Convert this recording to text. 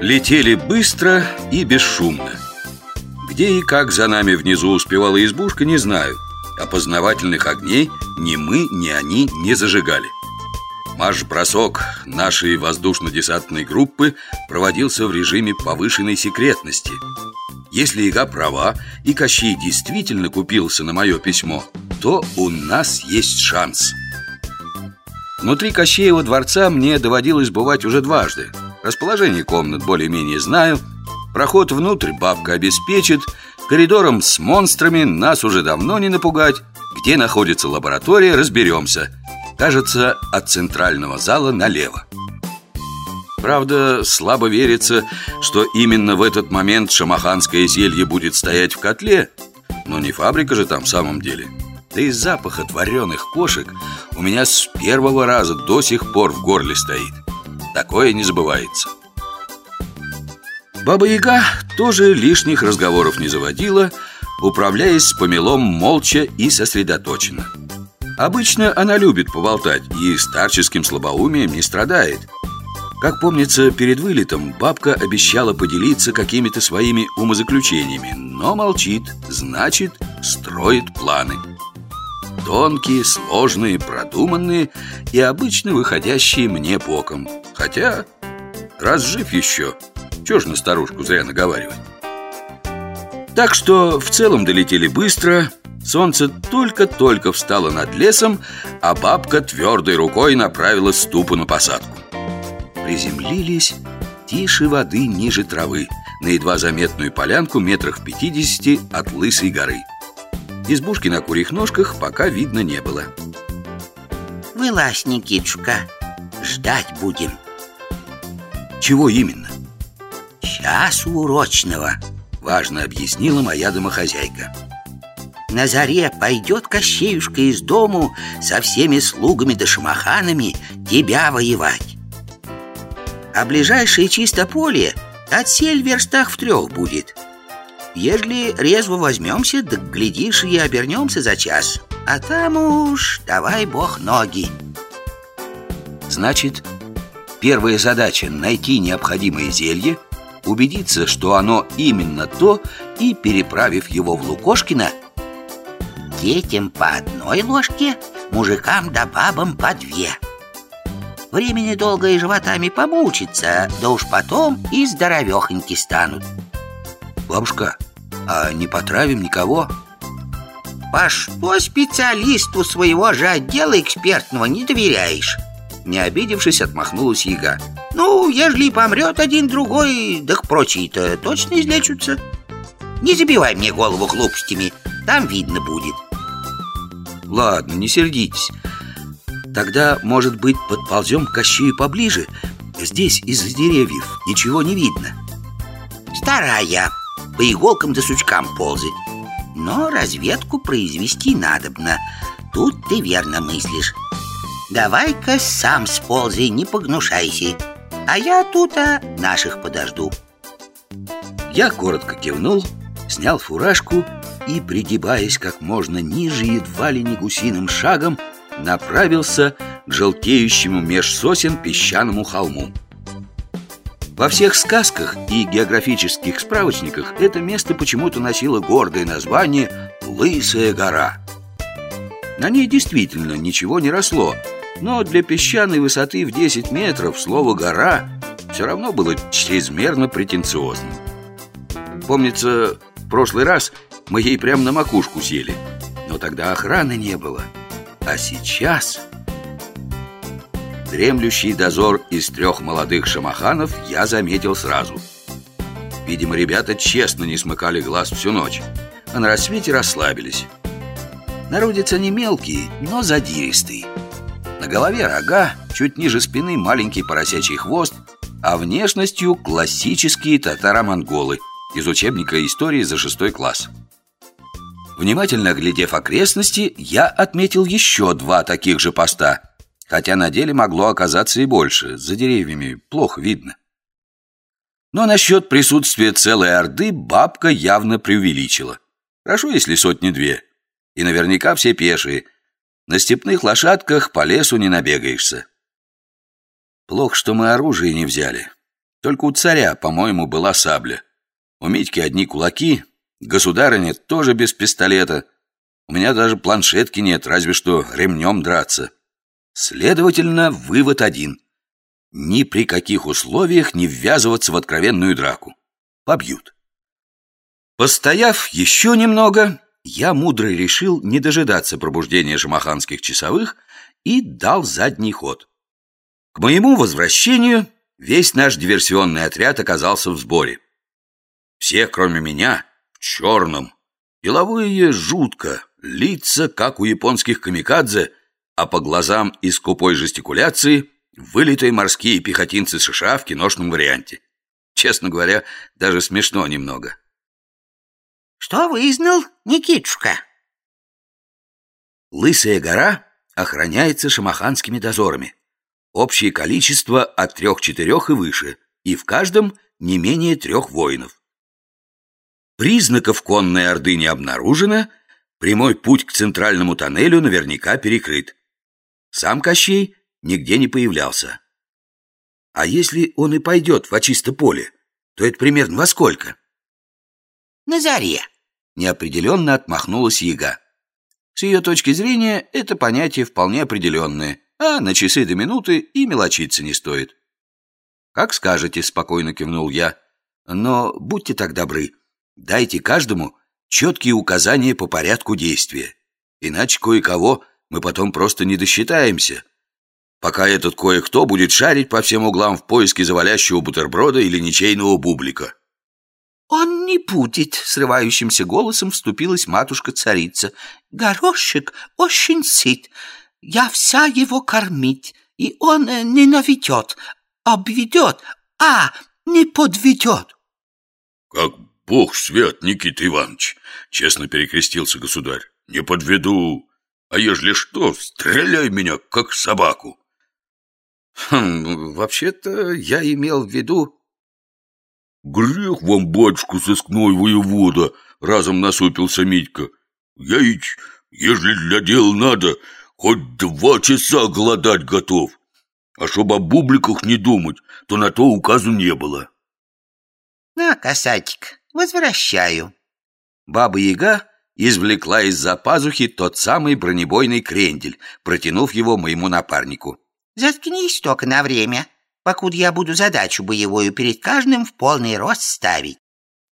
Летели быстро и бесшумно. Где и как за нами внизу успевала избушка, не знаю. Опознавательных огней ни мы, ни они не зажигали. Марш-бросок нашей воздушно-десантной группы проводился в режиме повышенной секретности. Если Ига права и Кощей действительно купился на мое письмо То у нас есть шанс. Внутри Кощеева дворца мне доводилось бывать уже дважды Расположение комнат более-менее знаю. Проход внутрь бабка обеспечит. Коридором с монстрами нас уже давно не напугать. Где находится лаборатория, разберемся. Кажется, от центрального зала налево. Правда, слабо верится, что именно в этот момент шамаханское зелье будет стоять в котле. Но не фабрика же там в самом деле. Да и запах от вареных кошек у меня с первого раза до сих пор в горле стоит. Такое не забывается. Баба-яга тоже лишних разговоров не заводила, управляясь с помелом молча и сосредоточенно. Обычно она любит поболтать и старческим слабоумием не страдает. Как помнится, перед вылетом бабка обещала поделиться какими-то своими умозаключениями, но молчит, значит, строит планы. Тонкие, сложные, продуманные и обычно выходящие мне боком. Хотя, раз жив еще, чё ж на старушку зря наговаривать? Так что в целом долетели быстро Солнце только-только встало над лесом А бабка твердой рукой направила ступу на посадку. Приземлились тише воды ниже травы На едва заметную полянку метрах в пятидесяти от Лысой горы Избушки на курьих ножках пока видно не было. Вылазь, Никитушка, ждать будем. Чего именно? Часу урочного Важно объяснила моя домохозяйка. На заре пойдет Кощеюшка из дому Со всеми слугами да шамаханами тебя воевать. А ближайшее чисто поле от сель верстах в трех будет Ежели резво возьмемся, да глядишь и обернемся за час. А там уж давай бог ноги. Значит, первая задача найти необходимое зелье Убедиться, что оно именно то И переправив его в Лукошкино Детям по одной ложке, мужикам да бабам по две. Времени долго и животами помучиться, да уж потом и здоровехоньки станут Бабушка, а не потравим никого? По что специалисту своего же отдела экспертного не доверяешь? Не обидевшись, отмахнулась яга. Ну, ежели помрет один-другой, так прочие-то точно излечатся. Не забивай мне голову глупостями, там видно будет. Ладно, не сердитесь. Тогда, может быть, подползем к Кащею поближе. Здесь из-за деревьев ничего не видно. Старая по иголкам да сучкам ползать. Но разведку произвести надобно. Тут ты верно мыслишь. Давай-ка сам сползай, не погнушайся. А я тут а наших подожду. Я коротко кивнул, снял фуражку и, пригибаясь как можно ниже, едва ли не гусиным шагом, направился к желтеющему меж сосен песчаному холму. Во всех сказках и географических справочниках это место почему-то носило гордое название «Лысая гора». На ней действительно ничего не росло, но для песчаной высоты в 10 метров слово «гора» все равно было чрезмерно претенциозным. Помнится, в прошлый раз мы ей прямо на макушку сели, но тогда охраны не было. А сейчас... Дремлющий дозор из трех молодых шамаханов я заметил сразу. Видимо, ребята честно не смыкали глаз всю ночь А на рассвете расслабились. Народец они мелкие, но задиристые На голове рога, чуть ниже спины маленький поросячий хвост А внешностью классические татаро-монголы Из учебника истории за шестой класс. Внимательно оглядев окрестности, я отметил еще два таких же поста – хотя на деле могло оказаться и больше, за деревьями плохо видно. Но насчет присутствия целой орды бабка явно преувеличила. Хорошо, если сотни-две. И наверняка все пешие. На степных лошадках по лесу не набегаешься. Плохо, что мы оружие не взяли. Только у царя, по-моему, была сабля. У Митьки одни кулаки, государыня тоже без пистолета. У меня даже планшетки нет, разве что ремнем драться. Следовательно, вывод один. Ни при каких условиях не ввязываться в откровенную драку. Побьют. Постояв еще немного, я мудро решил не дожидаться пробуждения шамаханских часовых и дал задний ход. К моему возвращению весь наш диверсионный отряд оказался в сборе. Все, кроме меня, в черном. Деловые жутко, лица, как у японских камикадзе, а по глазам и скупой жестикуляции вылитые морские пехотинцы США в киношном варианте. Честно говоря, даже смешно немного. Что вызнал, Никитушка? Лысая гора охраняется шамаханскими дозорами. Общее количество от трех-четырех и выше, и в каждом не менее трех воинов. Признаков конной орды не обнаружено, прямой путь к центральному тоннелю наверняка перекрыт. Сам Кощей нигде не появлялся. А если он и пойдет в чисто поле, то это примерно во сколько? На заре. Неопределенно отмахнулась яга. С ее точки зрения, это понятие вполне определенное, а на часы до минуты и мелочиться не стоит. «Как скажете», — спокойно кивнул я. «Но будьте так добры, дайте каждому четкие указания по порядку действия. Иначе кое-кого мы потом просто не досчитаемся, пока этот кое-кто будет шарить по всем углам в поиске завалящего бутерброда или ничейного бублика». «Он не будет», — срывающимся голосом вступилась матушка-царица. «Горошек очень сыт. Я вся его кормить, и он э, не наведет, обведет, а не подведет». «Как бог свят, Никита Иванович!» — честно перекрестился государь. «Не подведу, а ежели что, стреляй меня, как собаку». Хм, вообще-то я имел в виду «Грех вам, батюшка, сыскной воевода!» — разом насупился Митька. «Я ведь, ежели для дела надо, хоть два часа голодать готов. А чтоб о бубликах не думать, то на то указу не было». «На, касатик, возвращаю». Баба-яга извлекла из-за пазухи тот самый бронебойный крендель, протянув его моему напарнику. «Заткнись только на время» покуда я буду задачу боевую перед каждым в полный рост ставить.